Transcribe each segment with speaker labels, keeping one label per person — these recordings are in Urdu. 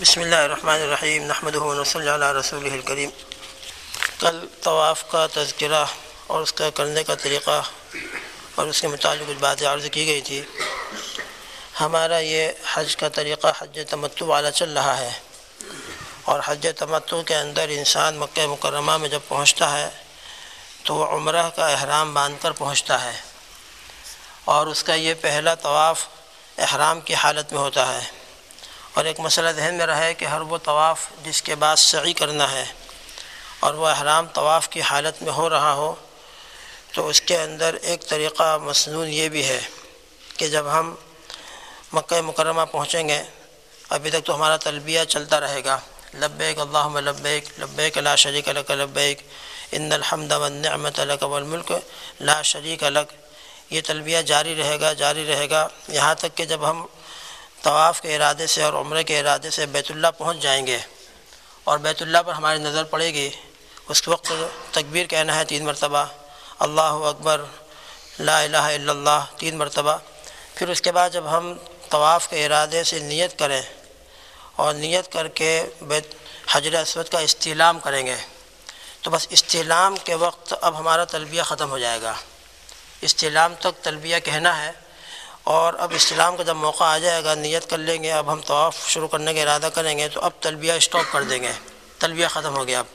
Speaker 1: بسم اللہ الرحمن الرحیم نحمد صلی اللہ رسول الکریم۔ کل طواف کا تذکرہ اور اس کا کرنے کا طریقہ اور اس کے متعلق کچھ باتیں عرض کی گئی تھی۔ ہمارا یہ حج کا طریقہ حج تمتو والا چل رہا ہے اور حج تمتو کے اندر انسان مکہ مکرمہ میں جب پہنچتا ہے تو وہ عمرہ کا احرام باندھ کر پہنچتا ہے اور اس کا یہ پہلا طواف احرام کی حالت میں ہوتا ہے۔ اور ایک مسئلہ ذہن میں رہے کہ ہر وہ طواف جس کے بعد سعی کرنا ہے اور وہ احرام طواف کی حالت میں ہو رہا ہو، تو اس کے اندر ایک طریقہ مصنون یہ بھی ہے کہ جب ہم مکہ مکرمہ پہنچیں گے، ابھی تک تو ہمارا تلبیہ چلتا رہے گا، لبیک اللہم لبیک لبیک لا شریک لک لبیک، ان الحمد والنعمت لک والملک لا شریک لک۔ یہ تلبیہ جاری رہے گا، جاری رہے گا۔ یہاں تک کہ جب ہم طواف کے ارادے سے اور عمرے کے ارادے سے بیت اللہ پہنچ جائیں گے اور بیت اللہ پر ہماری نظر پڑے گی۔ اس وقت تکبیر کہنا ہے تین مرتبہ، اللہ اکبر، لا الہ الا اللہ، تین مرتبہ۔ پھر اس کے بعد جب ہم طواف کے ارادے سے نیت کریں اور نیت کر کے بیت حجر اسود کا استعلام کریں گے، تو بس استعلام کے وقت اب ہمارا تلبیہ ختم ہو جائے گا۔ استعلام تک تلبیہ کہنا ہے۔ اور اب استعلام کا جب موقع آ جائے گا، نیت کر لیں گے، اب ہم طواف شروع کرنے کا ارادہ کریں گے، تو اب تلبیہ اسٹاپ کر دیں گے۔ تلبیہ ختم ہو گیا۔ اب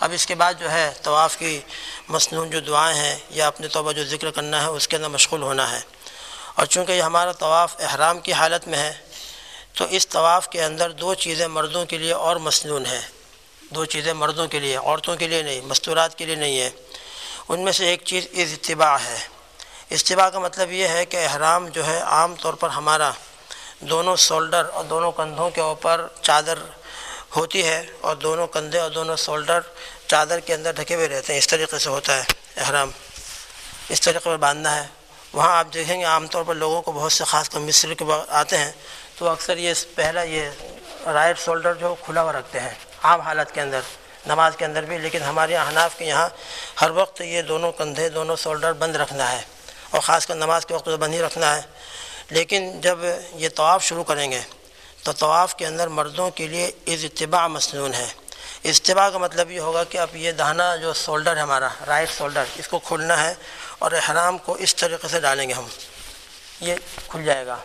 Speaker 1: اب اس کے بعد جو ہے، طواف کی مصنون جو دعائیں ہیں یا اپنے توبہ جو ذکر کرنا ہے، اس کے اندر مشغول ہونا ہے۔ اور چونکہ یہ ہمارا طواف احرام کی حالت میں ہے، تو اس طواف کے اندر دو چیزیں مردوں کے لیے اور مصنون ہیں۔ دو چیزیں مردوں کے لیے، عورتوں کے لیے نہیں، مستورات کے لیے نہیں ہے ان میں سے ایک چیز اجتباع ہے۔ اجتباع کا مطلب یہ ہے کہ احرام جو ہے عام طور پر ہمارا دونوں سولڈر اور دونوں کندھوں کے اوپر چادر ہوتی ہے اور دونوں کندھے اور دونوں سولڈر چادر کے اندر ڈھکے ہوئے رہتے ہیں۔ اس طریقے سے ہوتا ہے احرام۔ اس طریقے پر باندھنا ہے۔ وہاں آپ دیکھیں گے عام طور پر لوگوں کو بہت سے خاص کر مصر کے آتے ہیں تو اکثر یہ پہلا یہ رائٹ شولڈر جو کھلا ہوا رکھتے ہیں عام حالت کے اندر، نماز کے اندر بھی۔ لیکن ہمارے احناف کے یہاں ہر وقت یہ دونوں کندھے، دونوں شولڈر بند رکھنا ہے۔ اور خاص کر نماز کے وقت بند ہی رکھنا ہے۔ لیکن جب یہ طواف شروع کریں گے، تو طواف کے اندر مردوں کے لیے اجتباع مصنون ہے۔ اجتباع کا مطلب یہ ہوگا کہ اب یہ دہنا جو شولڈر ہے ہمارا، رائٹ شولڈر اس کو کھولنا ہے اور احرام کو اس طریقے سے ڈالیں گے ہم۔ یہ کھل جائے گا۔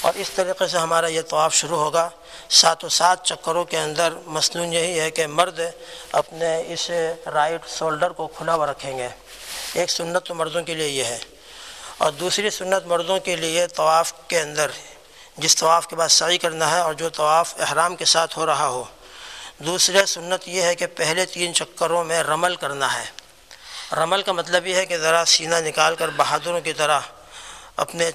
Speaker 1: اور اس طریقے سے ہمارا یہ طواف شروع ہوگا۔ سات و سات چکروں کے اندر مصنون یہی ہے کہ مرد اپنے اس رائٹ شولڈر کو کھلا ہوا رکھیں گے۔ ایک سنت تو مردوں کے لیے یہ ہے۔ اور دوسری سنت مردوں کے لیے طواف کے اندر جس طواف کے بعد سعی کرنا ہے اور جو طواف احرام کے ساتھ ہو رہا ہو۔ دوسرے سنت یہ ہے کہ پہلے تین چکروں میں رمل کرنا ہے۔ رمل کا مطلب یہ ہے کہ ذرا سینہ نکال کر بہادروں کی طرح اپنے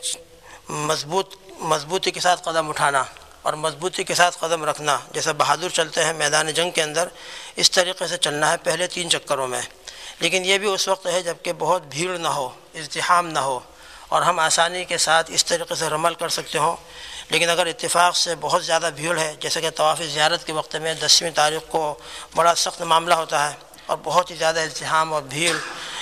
Speaker 1: مضبوط مضبوطی کے ساتھ قدم اٹھانا اور مضبوطی کے ساتھ قدم رکھنا۔ جیسے بہادر چلتے ہیں میدان جنگ کے اندر، اس طریقے سے چلنا ہے پہلے تین چکروں میں۔ لیکن یہ بھی اس وقت ہے جبکہ بہت بھیڑ نہ ہو ازدحام نہ ہو۔ اور ہم آسانی کے ساتھ اس طریقے سے رمل کر سکتے ہوں۔ لیکن اگر اتفاق سے بہت زیادہ بھیڑ ہے، جیسے کہ طواف زیارت کے وقت میں دسویں تاریخ کو بڑا سخت معاملہ ہوتا ہے اور بہت ہی زیادہ ازدحام اور بھیڑ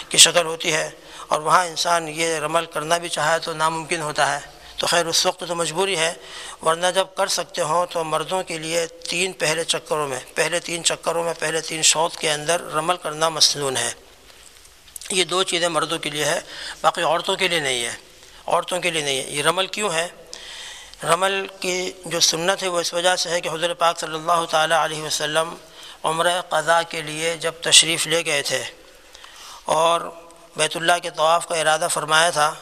Speaker 1: کی شکل ہوتی ہے اور وہاں انسان یہ رمل کرنا بھی چاہے تو ناممکن ہوتا ہے۔ تو خیر، اس وقت تو مجبوری ہے، ورنہ جب کر سکتے ہوں تو مردوں کے لیے تین پہلے چکروں میں، پہلے تین چکروں میں، پہلے تین شوط کے اندر رمل کرنا مصنون ہے۔ یہ دو چیزیں مردوں کے لیے ہے، باقی عورتوں کے لیے نہیں ہے۔ عورتوں کے لیے نہیں ہے۔ یہ رمل کیوں ہے؟ رمل کی جو سنت ہے، وہ اس وجہ سے ہے کہ حضور پاک صلی اللہ تعالیٰ علیہ وسلم عمرہ قضاء کے لیے جب تشریف لے گئے تھے اور بیت اللہ کے طواف کا ارادہ فرمایا تھا،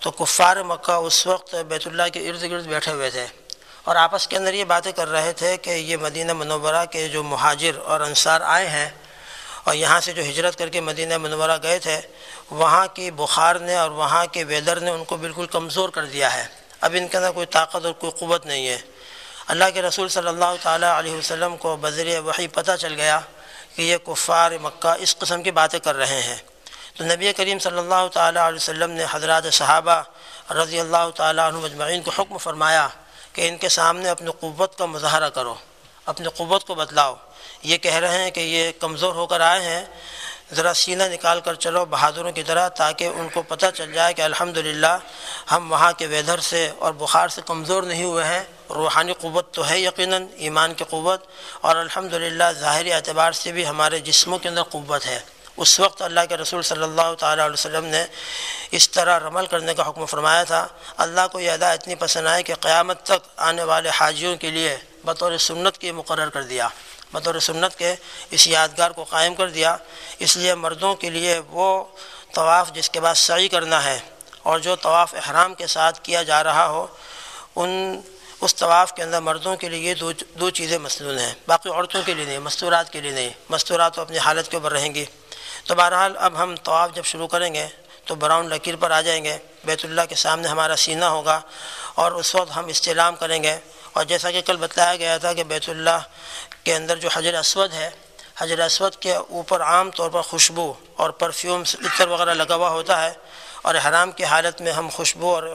Speaker 1: تو کفار مکہ اس وقت بیت اللہ کے ارد گرد بیٹھے ہوئے تھے اور آپس کے اندر یہ باتیں کر رہے تھے کہ یہ مدینہ منورہ کے جو مہاجر اور انصار آئے ہیں اور یہاں سے جو ہجرت کر کے مدینہ منورہ گئے تھے، وہاں کی بخار نے اور وہاں کے ویدر نے ان کو بالکل کمزور کر دیا ہے۔ اب ان کے اندر کوئی طاقت اور کوئی قوت نہیں ہے۔ اللہ کے رسول صلی اللہ تعالیٰ علیہ وسلم کو بذر وحی پتہ چل گیا کہ یہ کفار مکہ اس قسم کی باتیں کر رہے ہیں۔ تو نبی کریم صلی اللہ تعالیٰ علیہ وسلم نے حضرات صحابہ رضی اللہ تعالیٰ عنہ مجمعین کو حکم فرمایا کہ ان کے سامنے اپنی قوت کا مظاہرہ کرو، اپنی قوت کو بتلاؤ۔ یہ کہہ رہے ہیں کہ یہ کمزور ہو کر آئے ہیں۔ ذرا سینہ نکال کر چلو بہادروں کی طرح تاکہ ان کو پتہ چل جائے کہ الحمدللہ ہم وہاں کے ویدھر سے اور بخار سے کمزور نہیں ہوئے ہیں۔ روحانی قوت تو ہے یقیناً، ایمان کی قوت۔ اور الحمدللہ ظاہری اعتبار سے بھی ہمارے جسموں کے اندر قوت ہے۔ اس وقت اللہ کے رسول صلی اللہ تعالیٰ علیہ وسلم نے اس طرح رمل کرنے کا حکم فرمایا تھا۔ اللہ کو یہ ادا اتنی پسند آئے کہ قیامت تک آنے والے حاجیوں کے لیے بطور سنت کے مقرر کر دیا۔ بطور سنت کے اس یادگار کو قائم کر دیا۔ اس لیے مردوں کے لیے وہ طواف جس کے بعد سعی کرنا ہے اور جو طواف احرام کے ساتھ کیا جا رہا ہو، ان، اس طواف کے اندر مردوں کے لیے یہ دو دو چیزیں مسنون ہیں۔ باقی عورتوں کے لیے نہیں، مستورات کے لیے نہیں۔ مستورات تو اپنی حالت کے اوپر رہیں گی۔ تو بہرحال اب ہم طواف جب شروع کریں گے تو براؤن لکیر پر آ جائیں گے۔ بیت اللہ کے سامنے ہمارا سینہ ہوگا اور اس وقت ہم استعلام کریں گے۔ اور جیسا کہ کل بتلایا گیا تھا کہ بیت اللہ کے اندر جو حجر اسود ہے، حجر اسود کے اوپر عام طور پر خوشبو اور پرفیوم عطر وغیرہ لگا ہوا ہوتا ہے اور حرام کی حالت میں ہم خوشبو اور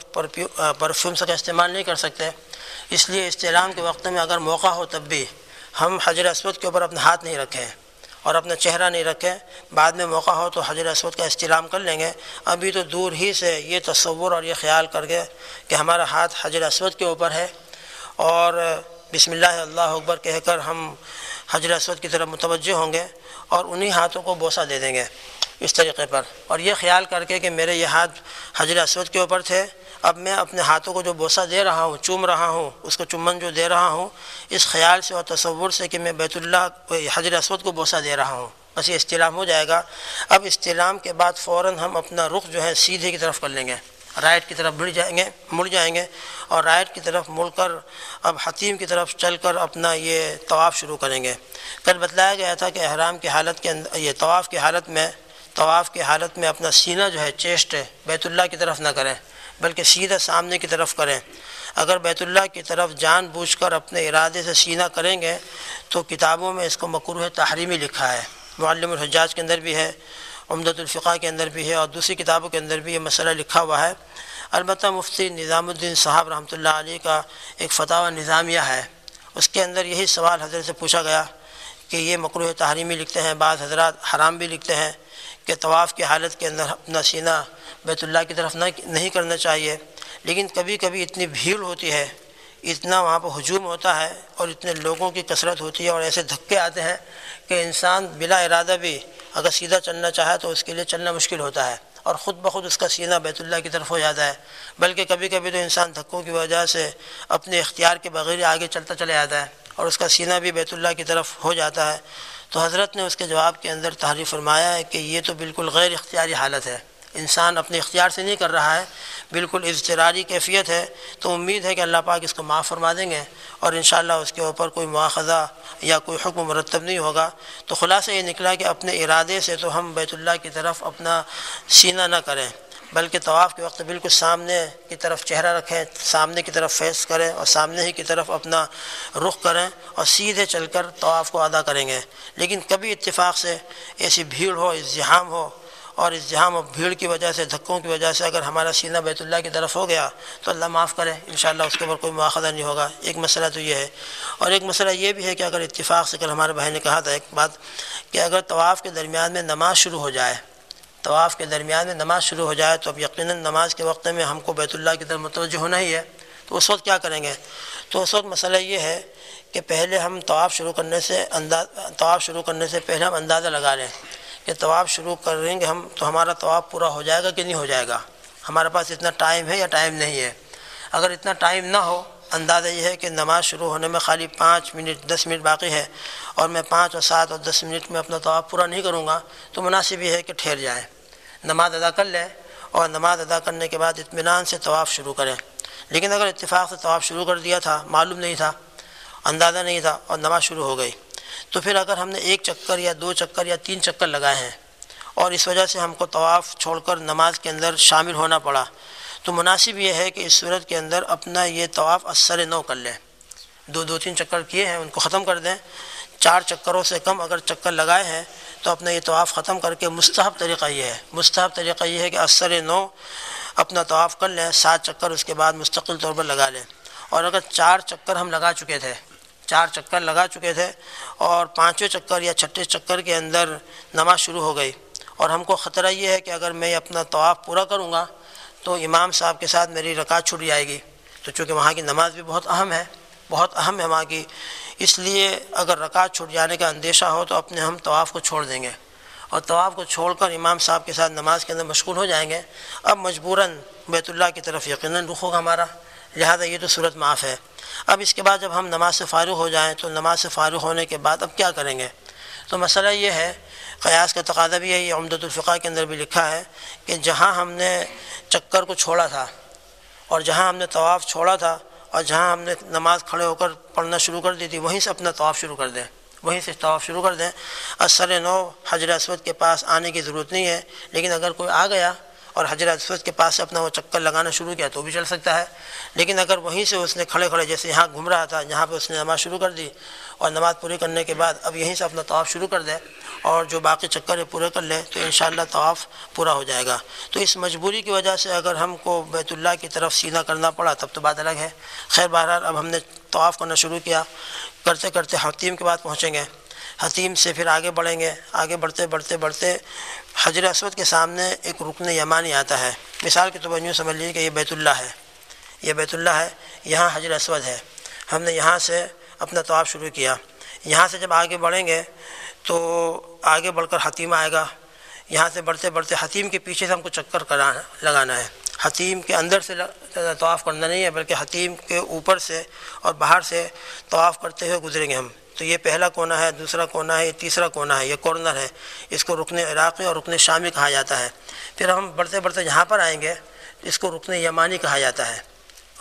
Speaker 1: پرفیومس کا استعمال نہیں کر سکتے۔ اس لیے استعلام کے وقت میں اگر موقع ہو تب بھی ہم حجر اسود کے اوپر اپنا ہاتھ نہیں رکھیں اور اپنا چہرہ نہیں رکھیں۔ بعد میں موقع ہو تو حجر اسود کا استعلام کر لیں گے۔ ابھی تو دور ہی سے یہ تصور اور یہ خیال کر کے کہ ہمارا ہاتھ حجر اسود کے اوپر ہے اور بسم اللہ اللہ اکبر کہہ کر ہم حجر اسود کی طرف متوجہ ہوں گے اور انہی ہاتھوں کو بوسہ دے دیں گے اس طریقے پر۔ اور یہ خیال کر کے کہ میرے یہ ہاتھ حجر اسود کے اوپر تھے، اب میں اپنے ہاتھوں کو جو بوسہ دے رہا ہوں، چوم رہا ہوں، اس کو چمن جو دے رہا ہوں، اس خیال سے اور تصور سے کہ میں بیت اللہ حجر اسود کو بوسہ دے رہا ہوں۔ بس یہ استعلام ہو جائے گا۔ اب استعلام کے بعد فوراً ہم اپنا رخ جو ہے سیدھے کی طرف کر لیں گے۔ رائٹ کی طرف بڑھ جائیں گے، مڑ جائیں گے اور رائٹ کی طرف مڑ کر اب حتیم کی طرف چل کر اپنا یہ طواف شروع کریں گے۔ کل بتلایا گیا تھا کہ احرام کی حالت کے اندر، یہ طواف کی حالت میں، طواف کی حالت میں اپنا سینہ جو ہے چیسٹ بیت اللہ کی طرف نہ کریں، بلکہ سیدھا سامنے کی طرف کریں۔ اگر بیت اللہ کی طرف جان بوجھ کر اپنے ارادے سے سینہ کریں گے، تو کتابوں میں اس کو مقروح تحریمی لکھا ہے۔ معلم الحجاج کے اندر بھی ہے۔ عمدۃ الفقہ کے اندر بھی ہے اور دوسری کتابوں کے اندر بھی یہ مسئلہ لکھا ہوا ہے۔ البتہ مفتی نظام الدین صاحب رحمۃ اللہ علیہ کا ایک فتح نظامیہ ہے۔ اس کے اندر یہی سوال حضرت سے پوچھا گیا کہ یہ مقروح تحریمی لکھتے ہیں، بعض حضرات حرام بھی لکھتے ہیں کہ طواف کی حالت کے اندر اپنا سینہ بیت اللہ کی طرف نہ نہیں کرنا چاہیے۔ لیکن کبھی کبھی اتنی بھیڑ ہوتی ہے، اتنا وہاں پہ ہجوم ہوتا ہے اور اتنے لوگوں کی کثرت ہوتی ہے اور ایسے دھکے آتے ہیں کہ انسان بلا ارادہ بھی اگر سیدھا چلنا چاہے تو اس کے لیے چلنا مشکل ہوتا ہے اور خود بخود اس کا سینہ بیت اللہ کی طرف ہو جاتا ہے، بلکہ کبھی کبھی تو انسان دھکوں کی وجہ سے اپنے اختیار کے بغیر آگے چلتا چلے جاتا ہے اور اس کا سینہ بھی بیت اللہ کی طرف ہو جاتا ہے۔ تو حضرت نے اس کے جواب کے اندر تحریف فرمایا ہے کہ یہ تو بالکل غیر اختیاری حالت ہے۔ انسان اپنے اختیار سے نہیں کر رہا ہے، بالکل اضطراری کیفیت ہے۔ تو امید ہے کہ اللہ پاک اس کو معاف فرما دیں گے اور انشاءاللہ اس کے اوپر کوئی مواخذہ یا کوئی حکم مرتب نہیں ہوگا۔ تو خلاصہ یہ نکلا کہ اپنے ارادے سے تو ہم بیت اللہ کی طرف اپنا سینہ نہ کریں، بلکہ طواف کے وقت بالکل سامنے کی طرف چہرہ رکھیں، سامنے کی طرف فیس کریں اور سامنے ہی کی طرف اپنا رخ کریں اور سیدھے چل کر طواف کو ادا کریں گے۔ لیکن کبھی اتفاق سے ایسی بھیڑ ہو، ازدحام ہو اور ازدحام و بھیڑ کی وجہ سے، دھکوں کی وجہ سے اگر ہمارا سینہ بیت اللہ کی طرف ہو گیا تو اللہ معاف کرے، انشاءاللہ اس کے اوپر کوئی مواخذہ نہیں ہوگا۔ ایک مسئلہ تو یہ ہے۔ اور ایک مسئلہ یہ بھی ہے کہ اگر اتفاق سے کل ہمارے بھائی نے کہا تھا ایک بات کہ اگر طواف کے درمیان میں نماز شروع ہو جائے، طواف کے درمیان میں نماز شروع ہو جائے تو اب یقیناً نماز کے وقت میں ہم کو بیت اللہ کی طرف متوجہ ہونا ہی ہے۔ تو اس وقت کیا کریں گے؟ تو اس وقت مسئلہ یہ ہے کہ پہلے ہم طواف شروع کرنے سے انداز، طواف شروع کرنے سے پہلے ہم اندازہ لگا لیں۔ کہ طواف شروع کریں گے، ہم تو ہمارا طواف پورا ہو جائے گا کہ نہیں ہو جائے گا؟ ہمارے پاس اتنا ٹائم ہے یا ٹائم نہیں ہے؟ اگر اتنا ٹائم نہ ہو، اندازہ یہ ہے کہ نماز شروع ہونے میں خالی پانچ منٹ، دس منٹ باقی ہے اور میں پانچ اور سات اور دس منٹ میں اپنا طواف پورا نہیں کروں گا، تو مناسب یہ ہے کہ ٹھہر جائیں۔ نماز ادا کر لیں اور نماز ادا کرنے کے بعد اطمینان سے طواف شروع کریں۔ لیکن اگر اتفاق سے طواف شروع کر دیا تھا، معلوم نہیں تھا، اندازہ نہیں تھا اور نماز شروع ہو گئی۔ تو پھر اگر ہم نے ایک چکر یا دو چکر یا تین چکر لگائے ہیں اور اس وجہ سے ہم کو طواف چھوڑ کر نماز کے اندر شامل ہونا پڑا، تو مناسب یہ ہے کہ اس صورت کے اندر اپنا یہ طواف اثر نو کر لیں۔ دو دو، تین چکر کیے ہیں، ان کو ختم کر دیں۔ چار چکروں سے کم اگر چکر لگائے ہیں تو اپنا یہ طواف ختم کر کے مستحب طریقہ یہ ہے۔ مستحب طریقہ یہ ہے کہ اثر نو اپنا طواف کر لیں، سات چکر اس کے بعد مستقل طور پر لگا لیں۔ اور اگر چار چکر ہم لگا چکے تھے چار چکر لگا چکے تھے اور پانچویں چکر یا چھٹے چکر کے اندر نماز شروع ہو گئی۔ اور ہم کو خطرہ یہ ہے کہ اگر میں اپنا طواف پورا کروں گا تو امام صاحب کے ساتھ میری رکعت چھوٹ جائے گی۔ تو چونکہ وہاں کی نماز بھی بہت اہم ہے، بہت اہم ہے وہاں کی، اس لیے اگر رکعت چھوٹ جانے کا اندیشہ ہو تو اپنے ہم طواف کو چھوڑ دیں گے۔ اور طواف کو چھوڑ کر امام صاحب کے ساتھ نماز کے اندر مشغول ہو جائیں گے۔ اب مجبوراً بیت اللہ کی طرف یقیناً رخ ہوگا ہمارا، لہذا یہ تو صورت معاف ہے۔ اب اس کے بعد جب ہم نماز سے فارغ ہو جائیں تو نماز سے فارغ ہونے کے بعد اب کیا کریں گے؟ تو مسئلہ یہ ہے، قیاس کا تقاضا بھی ہے، یہ عمدۃ الفقہ کے اندر بھی لکھا ہے کہ جہاں ہم نے چکر کو چھوڑا تھا اور جہاں ہم نے طواف چھوڑا تھا اور جہاں ہم نے نماز کھڑے ہو کر پڑھنا شروع کر دی تھی، وہیں سے اپنا طواف شروع کر دیں۔ وہیں سے طواف شروع کر دیں۔ اثر نو حجر اسود کے پاس آنے کی ضرورت نہیں ہے، لیکن اگر کوئی آ گیا اور حجر اسود کے پاس سے اپنا وہ چکر لگانا شروع کیا تو بھی چل سکتا ہے۔ لیکن اگر وہیں سے اس نے کھڑے کھڑے جیسے یہاں گھوم رہا تھا، جہاں پہ اس نے نماز شروع کر دی اور نماز پوری کرنے کے بعد اب یہیں سے اپنا طواف شروع کر دے اور جو باقی چکر ہے پورے کر لے، تو انشاءاللہ طواف پورا ہو جائے گا۔ تو اس مجبوری کی وجہ سے اگر ہم کو بیت اللہ کی طرف سینہ کرنا پڑا تب تو بات الگ ہے۔ خیر بہرحال، اب ہم نے طواف کرنا شروع کیا۔ کرتے کرتے حتیم کے بعد پہنچیں گے۔ حتیم سے پھر آگے بڑھیں گے۔ آگے بڑھتے بڑھتے بڑھتے حجر اسود کے سامنے ایک رکن یمانی آتا ہے۔ مثال کے طور پر یوں سمجھ لیجیے کہ یہ بیت اللہ ہے۔ یہ بیت اللہ ہے، یہاں حجر اسود ہے۔ ہم نے یہاں سے اپنا طواف شروع کیا۔ یہاں سے جب آگے بڑھیں گے تو آگے بڑھ کر حتیم آئے گا۔ یہاں سے بڑھتے بڑھتے حتیم کے پیچھے سے ہم کو چکر کرانا لگانا ہے۔ حتیم کے اندر سے طواف کرنا نہیں ہے، بلکہ حتیم کے اوپر سے اور باہر سے طواف کرتے ہوئے گزریں گے ہم۔ تو یہ پہلا کونا ہے، دوسرا کونا ہے، یہ تیسرا کونا ہے، یہ کارنر ہے۔ اس کو رکن عراقی اور رکن شامی کہا جاتا ہے۔ پھر ہم بڑھتے بڑھتے یہاں پر آئیں گے، اس کو رکن یمانی کہا جاتا ہے۔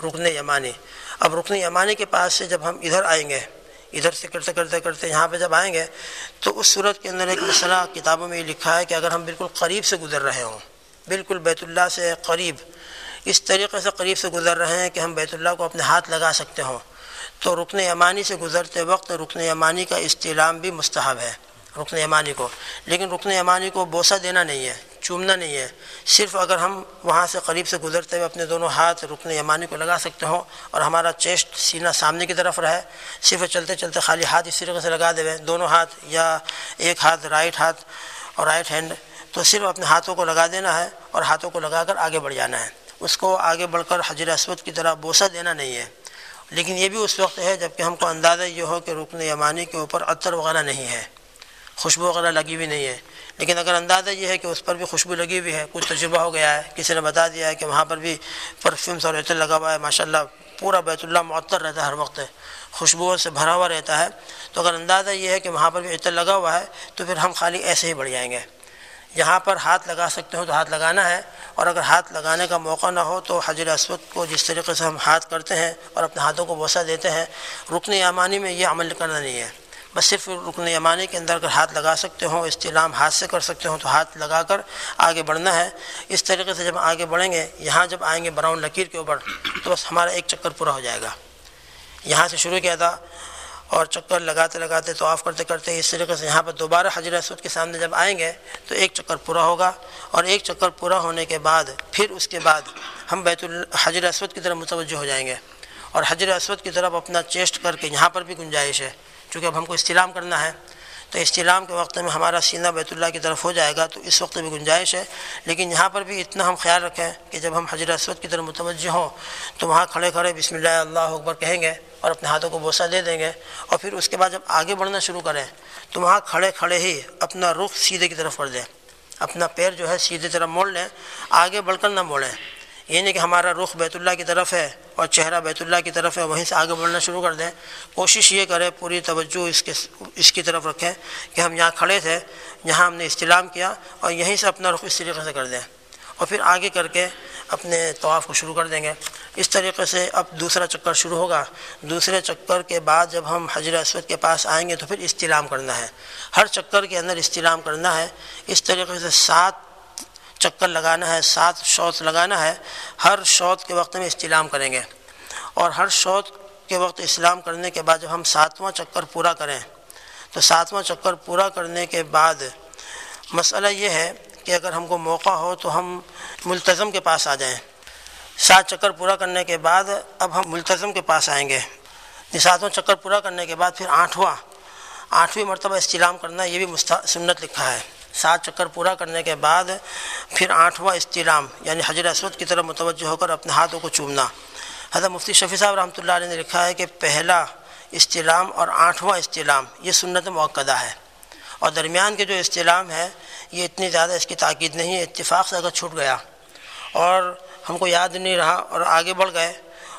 Speaker 1: رکن یمانی۔ اب رکن یمانی کے پاس سے جب ہم ادھر آئیں گے، ادھر سے کرتے کرتے کرتے یہاں پہ جب آئیں گے، تو اس صورت کے اندر ایک مسئلہ کتابوں میں یہ لکھا ہے کہ اگر ہم بالکل قریب سے گزر رہے ہوں، بالکل بیت اللہ سے قریب، اس طریقے سے قریب سے گزر رہے ہیں کہ ہم بیت اللہ کو اپنے ہاتھ لگا سکتے ہوں۔ تو رکن یمانی سے گزرتے وقت رکن یمانی کا استعلام بھی مستحب ہے، رکن یمانی کو۔ لیکن رکن یمانی کو بوسہ دینا نہیں ہے، چومنا نہیں ہے۔ صرف اگر ہم وہاں سے قریب سے گزرتے ہوئے اپنے دونوں ہاتھ رکن یمانی کو لگا سکتے ہوں اور ہمارا چیسٹ سینہ سامنے کی طرف رہے، صرف چلتے چلتے خالی ہاتھ اس طریقے سے لگا دے، دونوں ہاتھ یا ایک ہاتھ رائٹ ہاتھ اور رائٹ ہینڈ، تو صرف اپنے ہاتھوں کو لگا دینا ہے اور ہاتھوں کو لگا کر آگے بڑھ جانا ہے۔ اس کو آگے بڑھ کر حجر اسود کی طرح بوسہ دینا نہیں ہے۔ لیکن یہ بھی اس وقت ہے جبکہ ہم کو اندازہ یہ ہو کہ رکن یمانی کے اوپر عطر وغیرہ نہیں ہے، خوشبو وغیرہ لگی ہوئی نہیں ہے۔ لیکن اگر اندازہ یہ ہے کہ اس پر بھی خوشبو لگی ہوئی ہے، کچھ تجربہ ہو گیا ہے، کسی نے بتا دیا ہے کہ وہاں پر بھی پرفیومس اور عطر لگا ہوا ہے ماشاء اللہ پورا بیت اللہ معطر رہتا ہے ہر وقت۔ خوشبوؤں سے بھرا ہوا رہتا ہے۔ تو اگر اندازہ یہ ہے کہ وہاں پر بھی عطر لگا ہوا ہے، تو پھر ہم خالی ایسے ہی بڑھ جائیں گے۔ یہاں پر ہاتھ لگا سکتے ہو تو ہاتھ لگانا ہے، اور اگر ہاتھ لگانے کا موقع نہ ہو تو حجر اسود کو جس طریقے سے ہم ہاتھ کرتے ہیں اور اپنے ہاتھوں کو بوسہ دیتے ہیں، رکن یمانی میں یہ عمل کرنا نہیں ہے۔ بس صرف رکن یمانی کے اندر اگر ہاتھ لگا سکتے ہوں استعلام ہاتھ سے کر سکتے ہوں تو ہاتھ لگا کر آگے بڑھنا ہے۔ اس طریقے سے جب آگے بڑھیں گے، یہاں جب آئیں گے براؤن لکیر کے اوپر، تو بس ہمارا ایک چکر پورا ہو جائے گا۔ یہاں سے شروع کیا تھا اور چکر لگاتے لگاتے تو آف کرتے کرتے اس طریقے سے یہاں پر دوبارہ حجر اسود کے سامنے جب آئیں گے تو ایک چکر پورا ہوگا اور ایک چکر پورا ہونے کے بعد پھر اس کے بعد ہم بیت الحجر اسود کی طرف متوجہ ہو جائیں گے اور حجر اسود کی طرف اپنا چیسٹ کر کے یہاں پر بھی گنجائش ہے چونکہ اب ہم کو استلام کرنا ہے تو استلام کے وقت میں ہمارا سینہ بیت اللہ کی طرف ہو جائے گا تو اس وقت بھی گنجائش ہے لیکن یہاں پر بھی اتنا ہم خیال رکھیں کہ جب ہم حجر اسود کی طرف متوجہ ہوں تو وہاں کھڑے کھڑے بسم اللہ اللہ اکبر کہیں گے اور اپنے ہاتھوں کو بوسہ دے دیں گے اور پھر اس کے بعد جب آگے بڑھنا شروع کریں تو وہاں کھڑے کھڑے ہی اپنا رخ سیدھے کی طرف کر دیں۔ اپنا پیر جو ہے سیدھے طرف موڑ لیں، آگے بڑھ کر نہ موڑیں۔ یہ نہیں کہ ہمارا رخ بیت اللہ کی طرف ہے اور چہرہ بیت اللہ کی طرف ہے، وہیں سے آگے بڑھنا شروع کر دیں۔ کوشش یہ کریں، پوری توجہ اس کے، اس کی طرف رکھیں کہ ہم یہاں کھڑے تھے، یہاں ہم نے استلام کیا اور یہیں سے اپنا رخ اس طریقے سے کر دیں۔ اور پھر آگے کر کے اپنے طواف کو شروع کر دیں گے۔ اس طریقے سے اب دوسرا چکر شروع ہوگا۔ دوسرے چکر کے بعد جب ہم حجر اسود کے پاس آئیں گے تو پھر استلام کرنا ہے۔ ہر چکر کے اندر استلام کرنا ہے۔ اس طریقے سے سات چکر لگانا ہے، سات شوت لگانا ہے۔ ہر شوت کے وقت میں استلام کریں گے۔ اور ہر شوت کے وقت اسلام کرنے کے بعد جب ہم ساتواں چکر پورا کریں، تو ساتواں چکر پورا کرنے کے بعد مسئلہ یہ ہے کہ اگر ہم کو موقع ہو تو ہم ملتظم کے پاس آ جائیں۔ سات چکر پورا کرنے کے بعد اب ہم ملتظم کے پاس آئیں گے۔ ساتواں چکر پورا کرنے کے بعد پھر آٹھواں۔ آٹھویں مرتبہ استلام کرنا یہ بھی سنت لکھا ہے۔ سات چکر پورا کرنے کے بعد پھر آٹھواں استلام یعنی حجر اسود کی طرف متوجہ ہو کر اپنے ہاتھوں کو چومنا۔ حضرت مفتی شفیع صاحب رحمۃ اللہ علیہ نے لکھا ہے کہ پہلا استلام اور آٹھواں استلام، یہ سنت موقعہ ہے۔ اور درمیان کے جو استلام ہے یہ اتنی زیادہ اس کی تاکید نہیں ہے، اتفاق سے اگر چھوٹ گیا۔ اور ہم کو یاد نہیں رہا اور آگے بڑھ گئے۔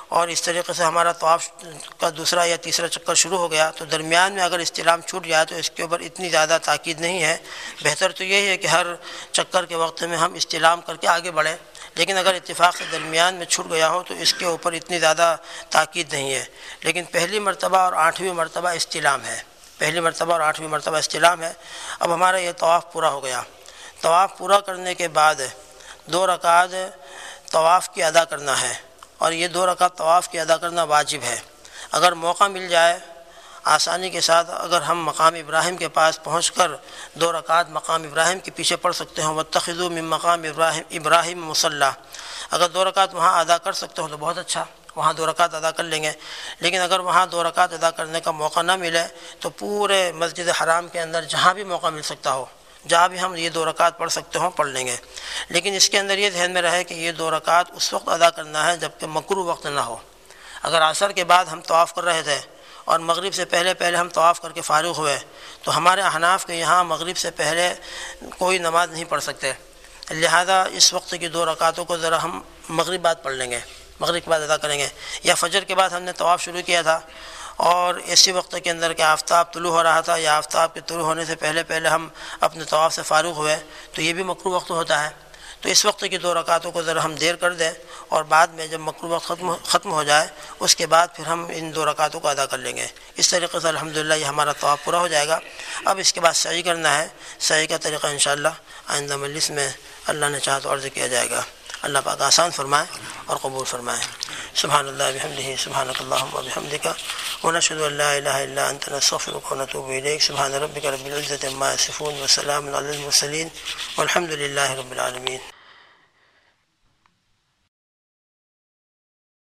Speaker 1: اور اس طریقے سے ہمارا طواف کا دوسرا یا تیسرا چکر شروع ہو گیا۔ تو درمیان میں اگر استلام چھوٹ جائے تو اس کے اوپر اتنی زیادہ تاکید نہیں ہے۔ بہتر تو یہی ہے کہ ہر چکر کے وقت میں ہم استلام کر کے آگے بڑھیں۔ لیکن اگر اتفاق سے درمیان میں چھوٹ گیا ہو تو اس کے اوپر اتنی زیادہ تاکید نہیں ہے۔ لیکن پہلی مرتبہ اور آٹھویں مرتبہ استلام ہے۔ پہلی مرتبہ اور آٹھویں مرتبہ استلام ہے۔ اب ہمارا یہ طواف پورا ہو گیا۔ طواف پورا کرنے کے بعد دو رکعت طواف کی ادا کرنا ہے۔ اور یہ دو رکعت طواف کی ادا کرنا واجب ہے۔ اگر موقع مل جائے آسانی کے ساتھ اگر ہم مقام ابراہیم کے پاس پہنچ کر دو رکعت مقام ابراہیم کے پیچھے پڑھ سکتے ہوں و من مقام ابراہیم ابراہیم مسلح اگر دو رکعت وہاں ادا کر سکتے ہوں تو بہت اچھا۔ وہاں دو رکعت ادا کر لیں گے۔ لیکن اگر وہاں دو رکعت ادا کرنے کا موقع نہ ملے، تو پورے مسجد حرام کے اندر جہاں بھی موقع مل سکتا ہو، جہاں بھی ہم یہ دو رکعت پڑھ سکتے ہوں، پڑھ لیں گے۔ لیکن اس کے اندر یہ ذہن میں رہے کہ یہ دو رکعت اس وقت ادا کرنا ہے جبکہ مکرو وقت نہ ہو۔ اگر عصر کے بعد ہم طواف کر رہے تھے اور مغرب سے پہلے پہلے ہم طواف کر کے فارغ ہوئے، تو ہمارے احناف کے یہاں مغرب سے پہلے کوئی نماز نہیں پڑھ سکتے۔ لہذا اس وقت کی دو رکعتوں کو ذرا ہم مغرب بعد پڑھ لیں گے۔ مغرب کے بعد ادا کریں گے یا فجر کے بعد ہم نے طواف شروع کیا تھا اور اسی وقت کے اندر کہ آفتاب طلوع ہو رہا تھا یا آفتاب کے طلوع ہونے سے پہلے پہلے ہم اپنے طواف سے فارغ ہوئے تو یہ بھی مکرو وقت ہوتا ہے تو اس وقت کی دو رکعتوں کو ذرا ہم دیر کر دیں اور بعد میں جب مکرو وقت ختم ختم ہو جائے اس کے بعد پھر ہم ان دو رکعتوں کو ادا کر لیں گے اس طریقے سے الحمدللہ یہ ہمارا طواف پورا ہو جائے گا اب اس کے بعد صحیح کرنا ہے صحیح کا طریقہ انشاءاللہ آئندہ مجلس میں اللہ نے چاہا تو عرض کیا جائے گا اللہ پاک آسان فرمائے اور قبول فرمائے۔ سبحان اللہ بحمدہ سبحان اللہ و بحمدک ونشهد ان لا اله الا انت نستغفرك ونتوب اليك سبحان ربك رب العزه عما يصفون وسلام على المرسلين والحمد لله رب العالمين